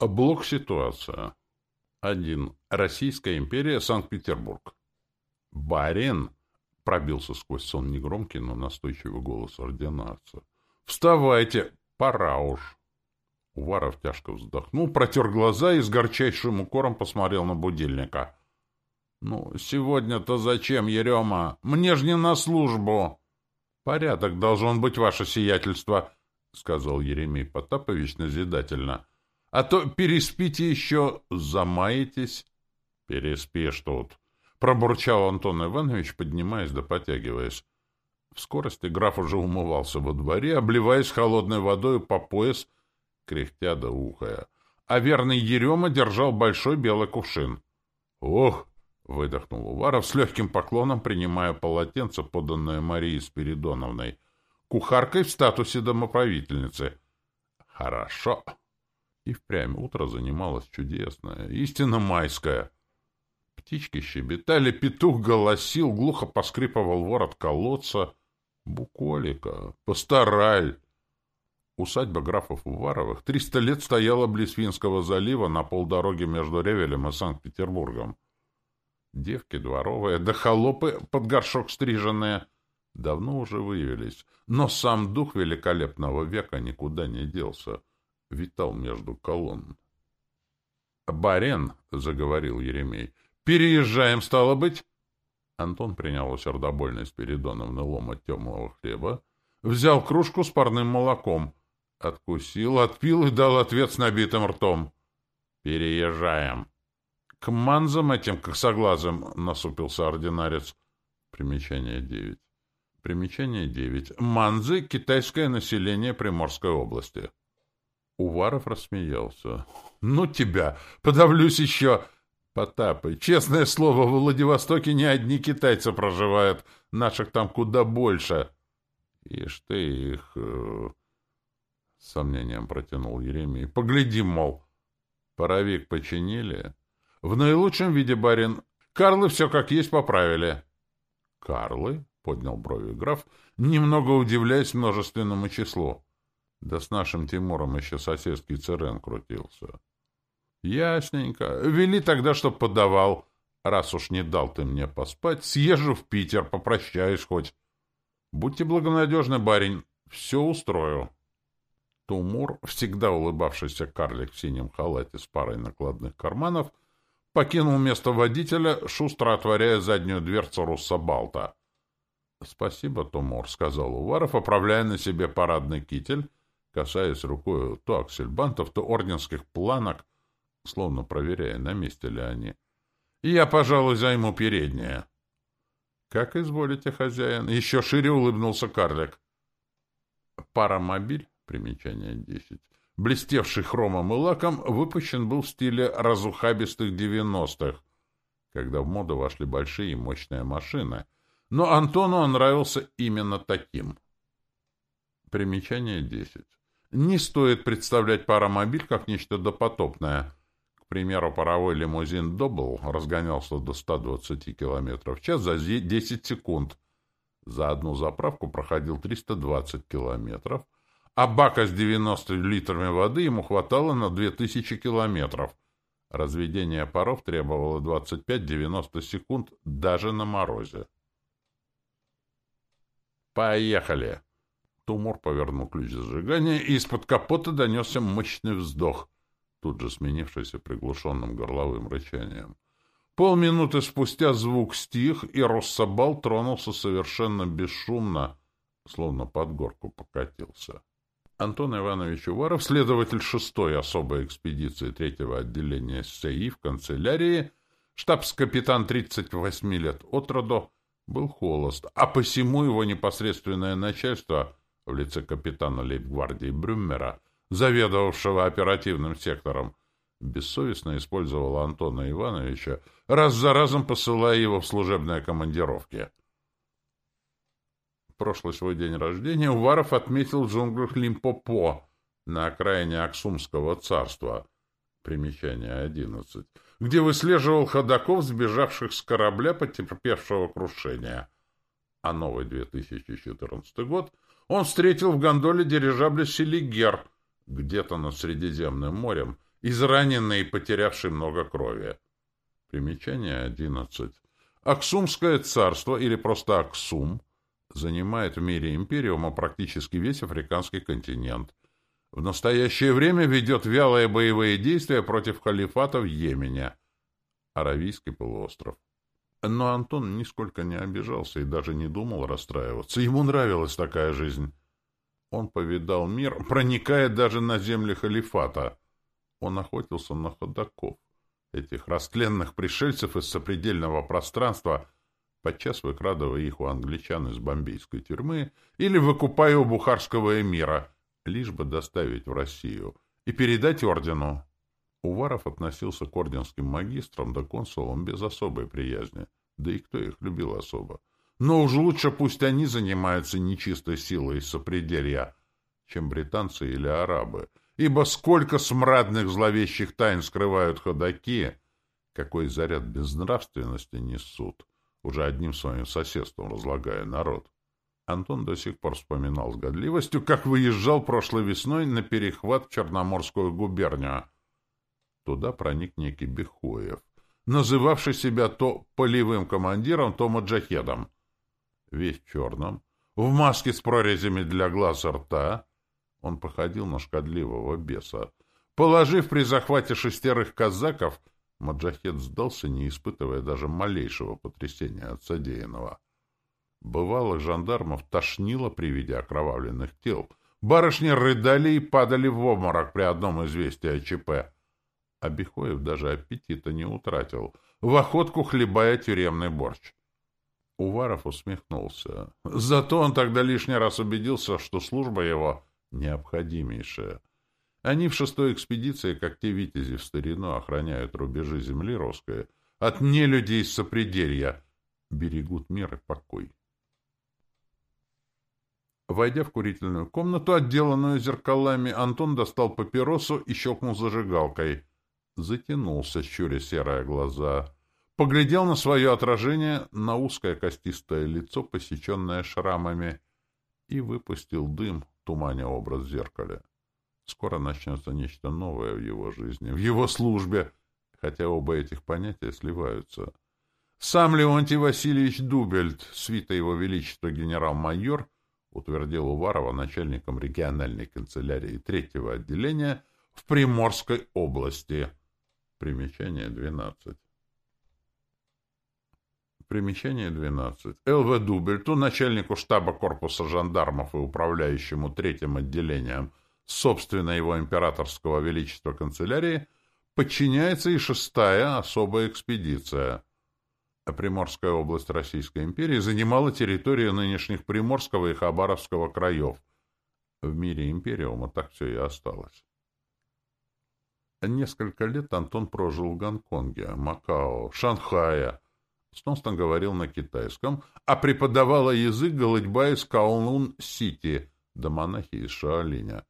Блок ситуация. 1. Российская империя, Санкт-Петербург. «Барин!» — пробился сквозь сон негромкий, но настойчивый голос ординарца. «Вставайте! Пора уж!» Уваров тяжко вздохнул, протер глаза и с горчайшим укором посмотрел на будильника. «Ну, сегодня-то зачем, Ерема? Мне ж не на службу!» «Порядок должен быть, ваше сиятельство», — сказал Еремей Потапович назидательно. «А то переспите еще, замаетесь». «Переспишь тут», — пробурчал Антон Иванович, поднимаясь да потягиваясь. В скорости граф уже умывался во дворе, обливаясь холодной водой по пояс, кряхтя да ухая. А верный Ерема держал большой белый кувшин. «Ох!» Выдохнул Уваров с легким поклоном, принимая полотенце, поданное Марии Спиридоновной, кухаркой в статусе домоправительницы. Хорошо. И впрямь утро занималось чудесное, истинно майское. Птички щебетали, петух голосил, глухо поскрипывал ворот колодца. Буколика, постараль. Усадьба графов Уваровых триста лет стояла близ Финского залива на полдороге между Ревелем и Санкт-Петербургом. Девки дворовые, да холопы под горшок стриженные давно уже выявились, но сам дух великолепного века никуда не делся, витал между колонн. «Барен», — заговорил Еремей, — «переезжаем, стало быть?» Антон принял у сердобольной Спиридоновны ломоть темного хлеба, взял кружку с парным молоком, откусил, отпил и дал ответ с набитым ртом. «Переезжаем». К манзам этим, как соглазым, насупился ординарец. Примечание девять. Примечание девять. Манзы — китайское население Приморской области. Уваров рассмеялся. — Ну тебя! Подавлюсь еще! Потапы, честное слово, в Владивостоке не одни китайцы проживают. Наших там куда больше. — Ишь ты их... Э, — с сомнением протянул Еремей. — Погляди, мол. Паровик починили? В наилучшем виде, барин. Карлы все как есть поправили. Карлы? — поднял брови граф, немного удивляясь множественному числу. Да с нашим Тимуром еще соседский Церен крутился. Ясненько. Вели тогда, чтоб подавал. Раз уж не дал ты мне поспать, съезжу в Питер, попрощаюсь хоть. Будьте благонадежны, барин, все устрою. Тумур, всегда улыбавшийся карлик в синем халате с парой накладных карманов, покинул место водителя, шустро отворяя заднюю дверцу Руссобалта. — Спасибо, Тумор, — сказал Уваров, оправляя на себе парадный китель, касаясь рукой то аксельбантов, то орденских планок, словно проверяя, на месте ли они. — Я, пожалуй, займу переднее. — Как изволите, хозяин? Еще шире улыбнулся карлик. — Паромобиль, примечание десять, блестевший хромом и лаком, выпущен был в стиле разухабистых девяностых, когда в моду вошли большие и мощные машины. Но Антону он нравился именно таким. Примечание 10. Не стоит представлять паромобиль как нечто допотопное. К примеру, паровой лимузин «Добл» разгонялся до 120 км в час за 10 секунд. За одну заправку проходил 320 километров — а бака с 90 литрами воды ему хватало на 2000 километров. Разведение паров требовало 25-90 секунд даже на морозе. «Поехали!» Тумор повернул ключ зажигания, и из-под капота донесся мощный вздох, тут же сменившийся приглушенным горловым рычанием. Полминуты спустя звук стих, и Россобал тронулся совершенно бесшумно, словно под горку покатился. Антон Иванович Уваров, следователь шестой особой экспедиции третьего отделения ССИ в канцелярии, штабс-капитан 38 лет от роду, был холост, а посему его непосредственное начальство в лице капитана лейб-гвардии Брюммера, заведовавшего оперативным сектором, бессовестно использовало Антона Ивановича, раз за разом посылая его в служебные командировки прошлый свой день рождения Уваров отметил в джунглях Лимпопо на окраине Аксумского царства, примечание 11, где выслеживал ходаков, сбежавших с корабля, потерпевшего крушение. А новый 2014 год он встретил в гондоле дирижабля «Селигер», где-то над Средиземным морем, израненный и потерявший много крови. Примечание 11. Аксумское царство, или просто Аксум, занимает в мире империума практически весь африканский континент. В настоящее время ведет вялые боевые действия против халифата в Йемене, Аравийский полуостров. Но Антон нисколько не обижался и даже не думал расстраиваться. Ему нравилась такая жизнь. Он повидал мир, проникая даже на земли халифата. Он охотился на ходаков, этих растленных пришельцев из сопредельного пространства, подчас выкрадывая их у англичан из бомбейской тюрьмы или выкупая у бухарского эмира, лишь бы доставить в Россию и передать ордену. Уваров относился к орденским магистрам да консулам без особой приязни, да и кто их любил особо. Но уж лучше пусть они занимаются нечистой силой из сопределья, чем британцы или арабы, ибо сколько смрадных зловещих тайн скрывают ходаки, какой заряд безнравственности несут, уже одним своим соседством разлагая народ. Антон до сих пор вспоминал с годливостью, как выезжал прошлой весной на перехват в Черноморскую губернию. Туда проник некий Бехоев, называвший себя то полевым командиром, то маджахедом весь в черном, в маске с прорезями для глаз и рта. Он походил на шкодливого беса. Положив при захвате шестерых казаков, Маджахет сдался, не испытывая даже малейшего потрясения от содеянного. Бывалых жандармов тошнило при виде окровавленных тел. Барышни рыдали и падали в обморок при одном известии о ЧП. Абихоев даже аппетита не утратил, в охотку хлебая тюремный борщ. Уваров усмехнулся. Зато он тогда лишний раз убедился, что служба его необходимейшая. Они в шестой экспедиции, как те витязи в старину, охраняют рубежи земли русской от нелюдей с сопределья, берегут мир и покой. Войдя в курительную комнату, отделанную зеркалами, Антон достал папиросу и щелкнул зажигалкой. Затянулся, щуря серые глаза — поглядел на свое отражение, на узкое костистое лицо, посеченное шрамами, и выпустил дым, туманя образ в. Скоро начнется нечто новое в его жизни, в его службе, хотя оба этих понятия сливаются. Сам Леонтий Васильевич Дубельт, свита его величества генерал-майор, утвердил Уварова начальником региональной канцелярии третьего отделения в Приморской области. Примечание 12. Примечание 12. Л.В. Дубельту, начальнику штаба корпуса жандармов и управляющему третьим отделением собственно его императорского величества канцелярии, подчиняется и шестая особая экспедиция. Приморская область Российской империи занимала территорию нынешних Приморского и Хабаровского краев. В мире империума так все и осталось. Несколько лет Антон прожил в Гонконге, Макао, Шанхае, Стонстон говорил на китайском, а преподавала язык голодьба из Каолун-Сити, да монахи из Шаолиня.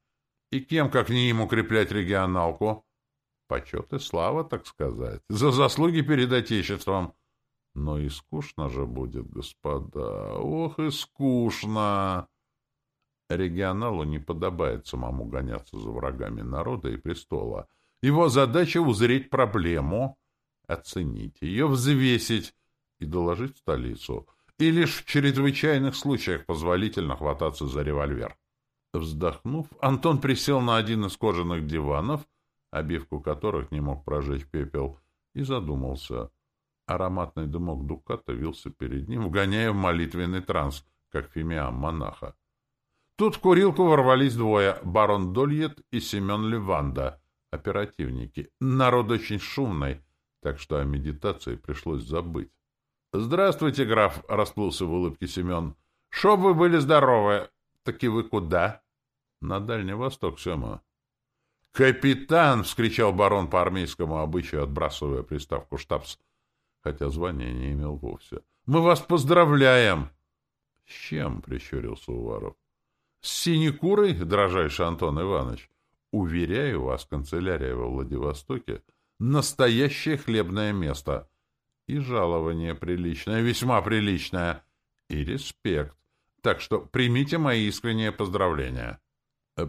И кем, как не им, укреплять регионалку? Почет и слава, так сказать, за заслуги перед Отечеством. Но и скучно же будет, господа, ох и скучно. Регионалу не подобает самому гоняться за врагами народа и престола. Его задача — узреть проблему, оценить ее, взвесить, и доложить столицу, и лишь в чрезвычайных случаях позволительно хвататься за револьвер. Вздохнув, Антон присел на один из кожаных диванов, обивку которых не мог прожечь пепел, и задумался. Ароматный дымок дуката вился перед ним, вгоняя в молитвенный транс, как фимиам монаха. Тут в курилку ворвались двое — барон Дольет и Семен Леванда, оперативники. Народ очень шумный, так что о медитации пришлось забыть. — Здравствуйте, граф, — расплылся в улыбке Семен. — Шоб вы были здоровы. Таки вы куда? — На Дальний Восток, Сема. — Капитан! — вскричал барон по армейскому обычаю, отбрасывая приставку «штабс», хотя звания не имел вовсе. — Мы вас поздравляем! — С чем? — прищурился Уваров. — С синекурой, дрожайший Антон Иванович. Уверяю вас, канцелярия во Владивостоке — настоящее хлебное место — и жалование приличное, весьма приличное, и респект. Так что примите мои искренние поздравления.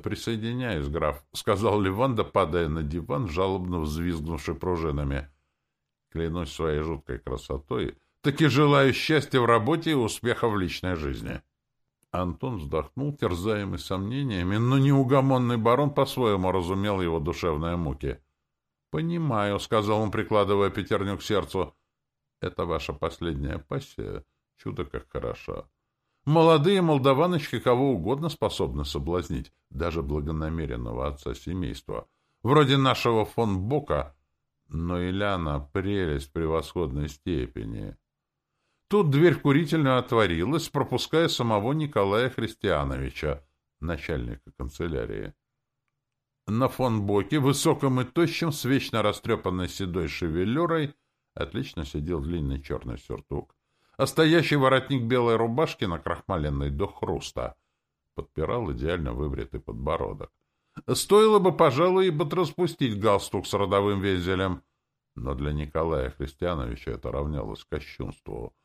«Присоединяюсь, граф», — сказал Леванда, падая на диван, жалобно взвизгнувший пружинами. «Клянусь своей жуткой красотой, таки желаю счастья в работе и успеха в личной жизни». Антон вздохнул, терзаемый сомнениями, но неугомонный барон по-своему разумел его душевные муки. «Понимаю», — сказал он, прикладывая пятерню к сердцу. «Это ваша последняя пассия. Чудо как хороша. Молодые молдаваночки кого угодно способны соблазнить, даже благонамеренного отца семейства, вроде нашего фон Бока, но Иляна — прелесть превосходной степени». Тут дверь в курительную отворилась, пропуская самого Николая Христиановича, начальника канцелярии. На фон Боке, высоком и тощем, с вечно растрепанной седой шевелюрой, отлично сидел длинный черный сюртук, а стоящий воротник белой рубашки, накрахмаленный до хруста, подпирал идеально выбритый подбородок. Стоило бы, пожалуй, и распустить галстук с родовым вензелем, но для Николая Христиановича это равнялось кощунству —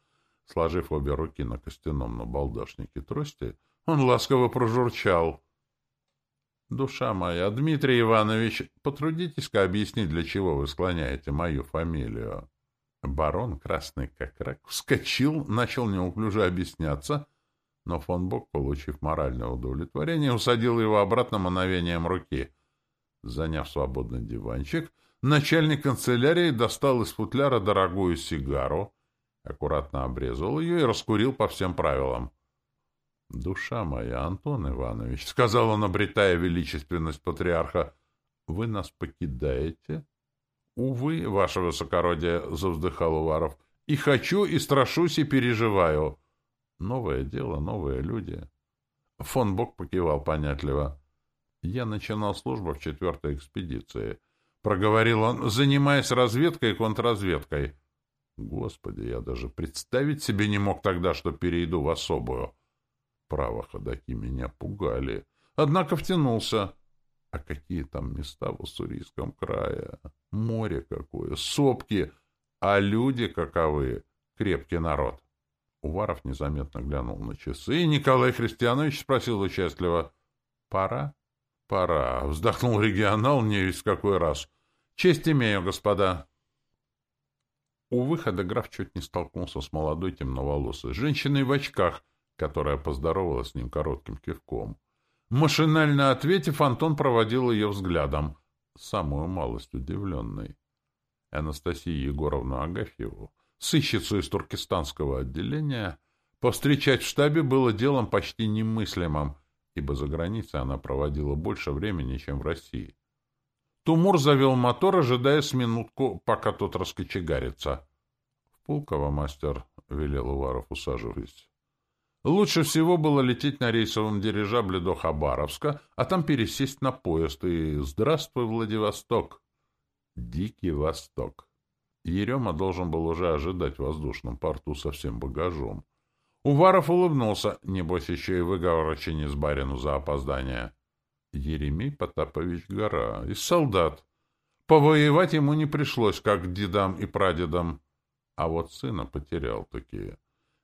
Сложив обе руки на костяном набалдашнике трости, он ласково прожурчал. — Душа моя, Дмитрий Иванович, потрудитесь-ка объяснить, для чего вы склоняете мою фамилию. Барон, красный как рак, вскочил, начал неуклюже объясняться, но фон Бок, получив моральное удовлетворение, усадил его обратно мановением руки. Заняв свободный диванчик, начальник канцелярии достал из футляра дорогую сигару, аккуратно обрезал ее и раскурил по всем правилам. — Душа моя, Антон Иванович, — сказал он, обретая величественность патриарха, — вы нас покидаете? — Увы, ваше высокородие, — завздыхал Уваров, — и хочу, и страшусь, и переживаю. Новое дело, новые люди. Фон Бок покивал понятливо. Я начинал службу в четвертой экспедиции. Проговорил он, занимаясь разведкой и контрразведкой. — Господи, я даже представить себе не мог тогда, что перейду в особую. Право, ходаки меня пугали. Однако втянулся. А какие там места в Уссурийском крае? Море какое, сопки, а люди каковы. Крепкий народ. Уваров незаметно глянул на часы, и Николай Христианович спросил участливо. — Пора? — Пора. Вздохнул регионал не весь какой раз. — Честь имею, господа. У выхода граф чуть не столкнулся с молодой темноволосой женщиной в очках, которая поздоровалась с ним коротким кивком. Машинально ответив, Антон проводил ее взглядом, самую малость удивленной. Анастасию Егоровну Агафьеву, сыщицу из туркестанского отделения, повстречать в штабе было делом почти немыслимым, ибо за границей она проводила больше времени, чем в России. Тумур завел мотор, ожидая с минутку, пока тот раскочегарится. — В Пулково, мастер, — велел Уваров, усаживаясь. Лучше всего было лететь на рейсовом дирижабле до Хабаровска, а там пересесть на поезд и «Здравствуй, Владивосток!» Дикий Восток. Ерема должен был уже ожидать в воздушном порту со всем багажом. Уваров улыбнулся, небось еще и выговорочение с барину за опоздание. Еремей Потапович Гора, из солдат. Повоевать ему не пришлось, как дедам и прадедам. А вот сына потерял такие.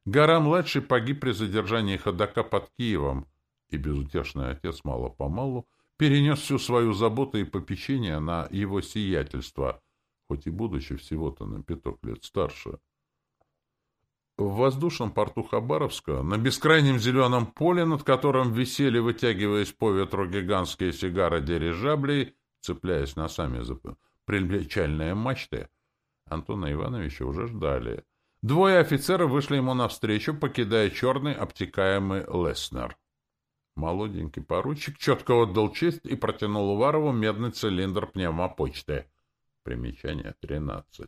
Гора-младший погиб при задержании ходока под Киевом, и безутешный отец мало-помалу перенес всю свою заботу и попечение на его сиятельство, хоть и будучи всего-то на пяток лет старше. В воздушном порту Хабаровска, на бескрайнем зеленом поле, над которым висели, вытягиваясь по ветру гигантские сигары дирижаблей, цепляясь носами за причальные мачты, Антона Ивановича уже ждали. Двое офицеров вышли ему навстречу, покидая черный обтекаемый Леснер. Молоденький поручик четко отдал честь и протянул Уварову медный цилиндр пневмопочты. Примечание 13.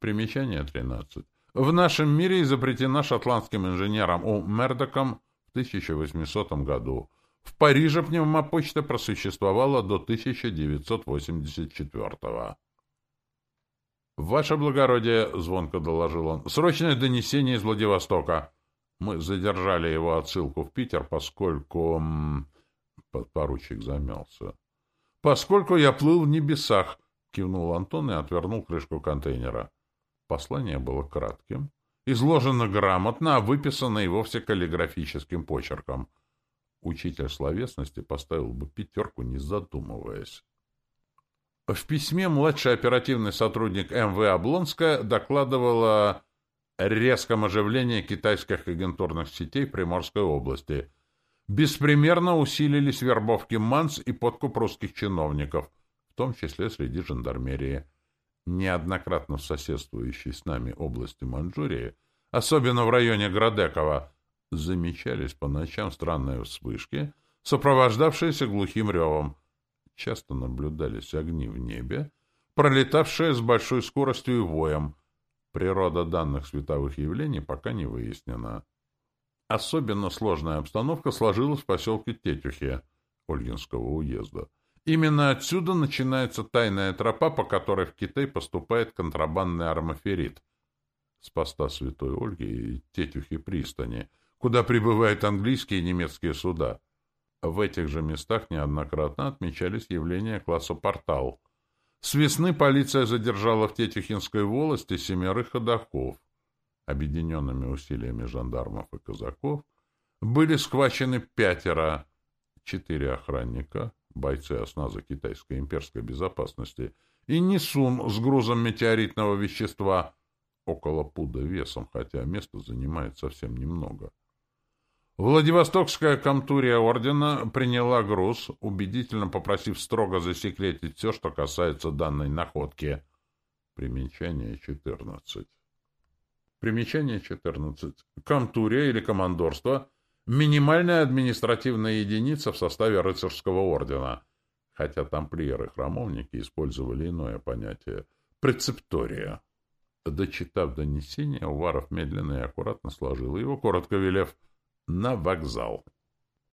Примечание 13 в нашем мире изобретена шотландским инженером У. Мердоком в 1800 году. В Париже пневмопочта просуществовала до 1984 -го. «Ваше благородие», — звонко доложил он, — «срочное донесение из Владивостока. Мы задержали его отсылку в Питер, поскольку...» Подпоручик замялся. «Поскольку я плыл в небесах», — кивнул Антон и отвернул крышку контейнера. Послание было кратким, изложено грамотно, а выписано и вовсе каллиграфическим почерком. Учитель словесности поставил бы пятерку, не задумываясь. В письме младший оперативный сотрудник МВ Облонска докладывала о резком оживлении китайских агентурных сетей Приморской области. Беспримерно усилились вербовки МАНС и подкуп русских чиновников, в том числе среди жандармерии. Неоднократно соседствующей с нами области Маньчжурии, особенно в районе Градекова, замечались по ночам странные вспышки, сопровождавшиеся глухим ревом. Часто наблюдались огни в небе, пролетавшие с большой скоростью и воем. Природа данных световых явлений пока не выяснена. Особенно сложная обстановка сложилась в поселке Тетюхе Ольгинского уезда. Именно отсюда начинается тайная тропа, по которой в Китай поступает контрабандный армаферит с поста Святой Ольги и Тетюхи пристани, куда прибывают английские и немецкие суда. В этих же местах неоднократно отмечались явления класса «Портал». С весны полиция задержала в Тетюхинской волости семерых ходоков. Объединенными усилиями жандармов и казаков были схвачены пятеро, четыре охранника, бойцы осназа китайской имперской безопасности, и Нисун с грузом метеоритного вещества, около пуда весом, хотя места занимает совсем немного. Владивостокская комтурия ордена приняла груз, убедительно попросив строго засекретить все, что касается данной находки. Примечание 14. Примечание 14. Комтурия или командорство — минимальная административная единица в составе рыцарского ордена, хотя тамплиеры-храмовники использовали иное понятие — прецептория. Дочитав донесение, Уваров медленно и аккуратно сложил его, коротко велев — на вокзал.